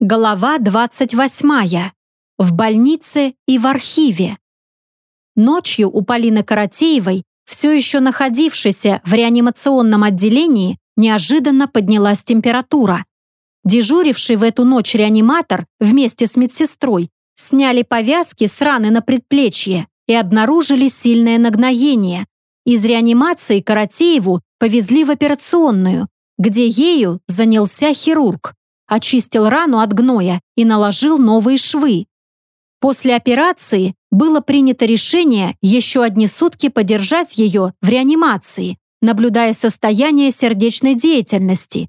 Глава 28. В больнице и в архиве. Ночью у Полины Каратеевой, все еще находившейся в реанимационном отделении, неожиданно поднялась температура. Дежуривший в эту ночь реаниматор вместе с медсестрой сняли повязки с раны на предплечье и обнаружили сильное нагноение. Из реанимации Каратееву повезли в операционную, где ею занялся хирург очистил рану от гноя и наложил новые швы. После операции было принято решение еще одни сутки подержать ее в реанимации, наблюдая состояние сердечной деятельности,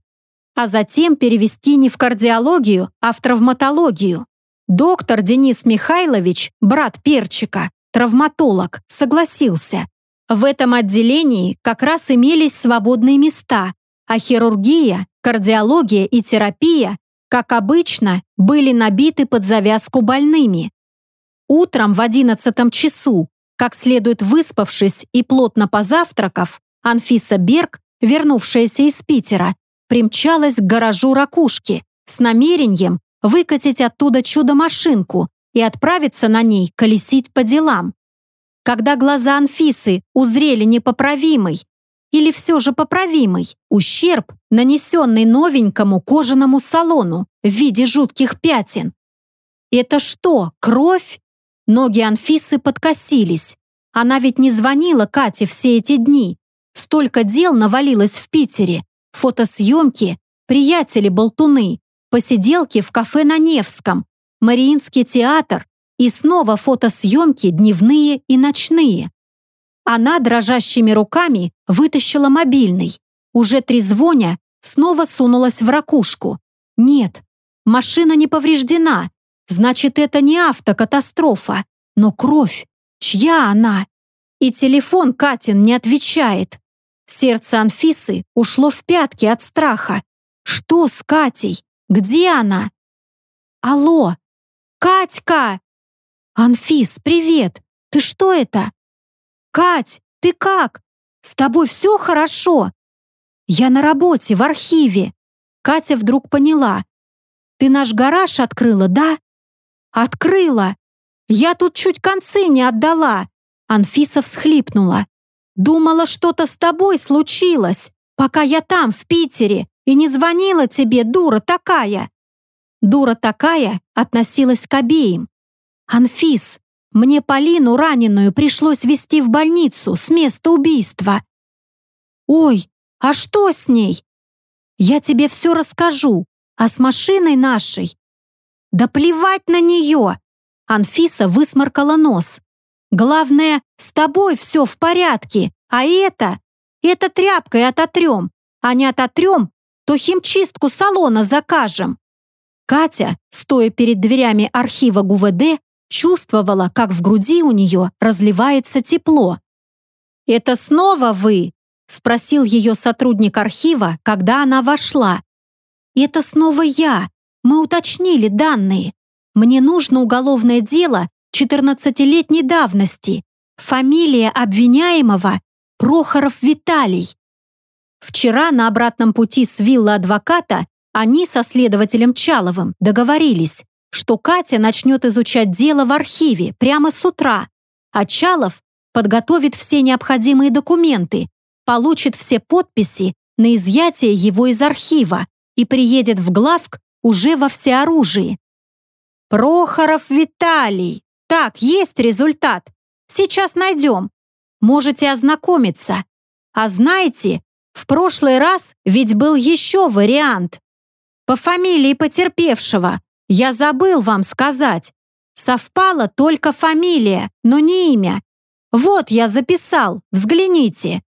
а затем перевести не в кардиологию, а в травматологию. Доктор Денис Михайлович, брат Перчика, травматолог, согласился. В этом отделении как раз имелись свободные места, а хирургия кардиология и терапия, как обычно, были набиты под завязку больными. Утром в одиннадцатом часу, как следует выспавшись и плотно позавтракав, Анфиса Берг, вернувшаяся из Питера, примчалась к гаражу ракушки с намерением выкатить оттуда чудо-машинку и отправиться на ней колесить по делам. Когда глаза Анфисы узрели непоправимый, или все же поправимый ущерб, нанесенный новенькому кожаному салону в виде жутких пятен. Это что, кровь? Ноги Анфисы подкосились. Она ведь не звонила Кате все эти дни. Столько дел навалилось в Питере. Фотосъемки, приятели-болтуны, посиделки в кафе на Невском, Мариинский театр и снова фотосъемки дневные и ночные. Она дрожащими руками вытащила мобильный. Уже трезвоня, снова сунулась в ракушку. Нет, машина не повреждена. Значит, это не автокатастрофа. Но кровь, чья она? И телефон Катин не отвечает. Сердце Анфисы ушло в пятки от страха. Что с Катей? Где она? Алло! Катька! Анфис, привет! Ты что это? «Кать, ты как? С тобой все хорошо?» «Я на работе, в архиве». Катя вдруг поняла. «Ты наш гараж открыла, да?» «Открыла! Я тут чуть концы не отдала!» Анфиса всхлипнула. «Думала, что-то с тобой случилось, пока я там, в Питере, и не звонила тебе, дура такая!» Дура такая относилась к обеим. «Анфис, мне Полину раненую пришлось везти в больницу с места убийства. Ой, а что с ней? Я тебе все расскажу. А с машиной нашей? Да плевать на нее! Анфиса высморкала нос. Главное, с тобой все в порядке, а это... Это тряпкой ототрем, а не ототрем, то химчистку салона закажем. Катя, стоя перед дверями архива ГУВД, чувствовала, как в груди у нее разливается тепло. «Это снова вы?» – спросил ее сотрудник архива, когда она вошла. «Это снова я. Мы уточнили данные. Мне нужно уголовное дело 14-летней давности. Фамилия обвиняемого – Прохоров Виталий. Вчера на обратном пути с виллы адвоката они со следователем Чаловым договорились, что Катя начнет изучать дело в архиве прямо с утра, а Чалов подготовит все необходимые документы, получит все подписи на изъятие его из архива и приедет в главк уже во всеоружии. Прохоров Виталий. Так, есть результат. Сейчас найдем. Можете ознакомиться. А знаете, в прошлый раз ведь был еще вариант. По фамилии потерпевшего я забыл вам сказать. Совпала только фамилия, но не имя. Вот я записал, взгляните.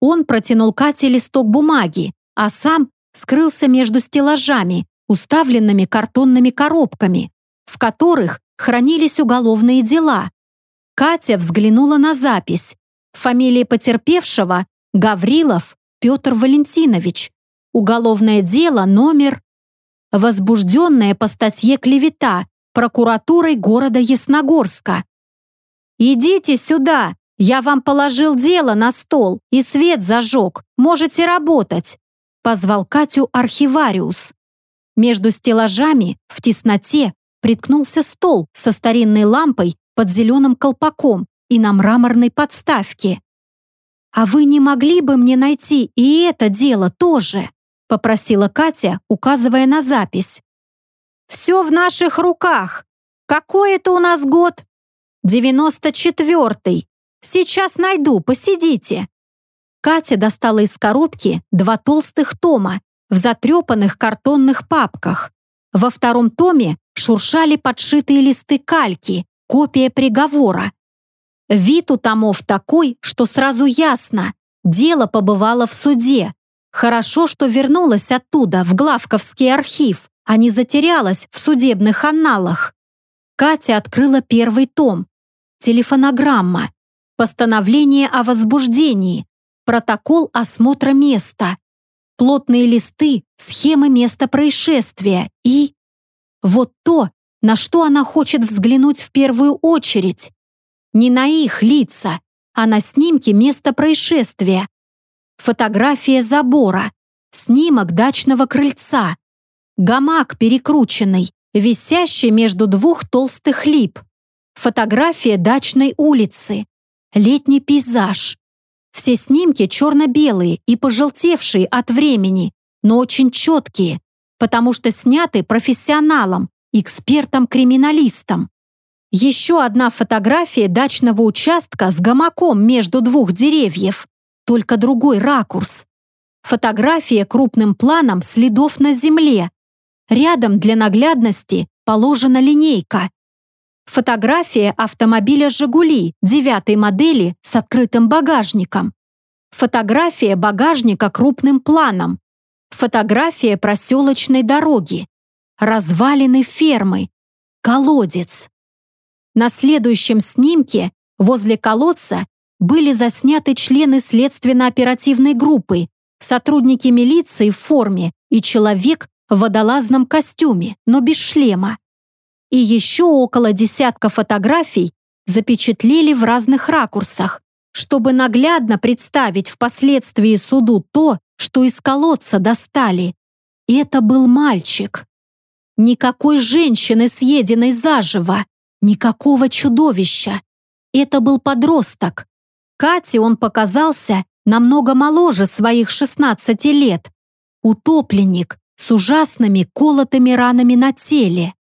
Он протянул Кате листок бумаги, а сам скрылся между стеллажами, уставленными картонными коробками, в которых хранились уголовные дела. Катя взглянула на запись. Фамилия потерпевшего – Гаврилов Петр Валентинович. Уголовное дело номер возбужденная по статье «Клевета» прокуратурой города Ясногорска. «Идите сюда! Я вам положил дело на стол и свет зажег. Можете работать!» позвал Катю архивариус. Между стеллажами в тесноте приткнулся стол со старинной лампой под зеленым колпаком и на мраморной подставке. «А вы не могли бы мне найти и это дело тоже?» Попросила Катя, указывая на запись. «Все в наших руках. Какой это у нас год?» «Девяносто четвертый. Сейчас найду, посидите». Катя достала из коробки два толстых тома в затрепанных картонных папках. Во втором томе шуршали подшитые листы кальки, копия приговора. Вид у томов такой, что сразу ясно. Дело побывало в суде. Хорошо, что вернулась оттуда, в Главковский архив, а не затерялась в судебных анналах. Катя открыла первый том. Телефонограмма. Постановление о возбуждении. Протокол осмотра места. Плотные листы, схемы места происшествия и... Вот то, на что она хочет взглянуть в первую очередь. Не на их лица, а на снимки места происшествия. Фотография забора, снимок дачного крыльца, гамак перекрученный, висящий между двух толстых лип, фотография дачной улицы, летний пейзаж. Все снимки черно-белые и пожелтевшие от времени, но очень четкие, потому что сняты профессионалом, экспертом-криминалистом. Еще одна фотография дачного участка с гамаком между двух деревьев, только другой ракурс. Фотография крупным планом следов на земле. Рядом для наглядности положена линейка. Фотография автомобиля «Жигули» девятой модели с открытым багажником. Фотография багажника крупным планом. Фотография проселочной дороги. Развалины фермы. Колодец. На следующем снимке возле колодца были засняты члены следственно-оперативной группы, сотрудники милиции в форме и человек в водолазном костюме, но без шлема. И еще около десятка фотографий запечатлели в разных ракурсах, чтобы наглядно представить впоследствии суду то, что из колодца достали. Это был мальчик. Никакой женщины, съеденной заживо, Никакого чудовища. Это был подросток. Кате он показался намного моложе своих 16 лет. Утопленник с ужасными колотыми ранами на теле.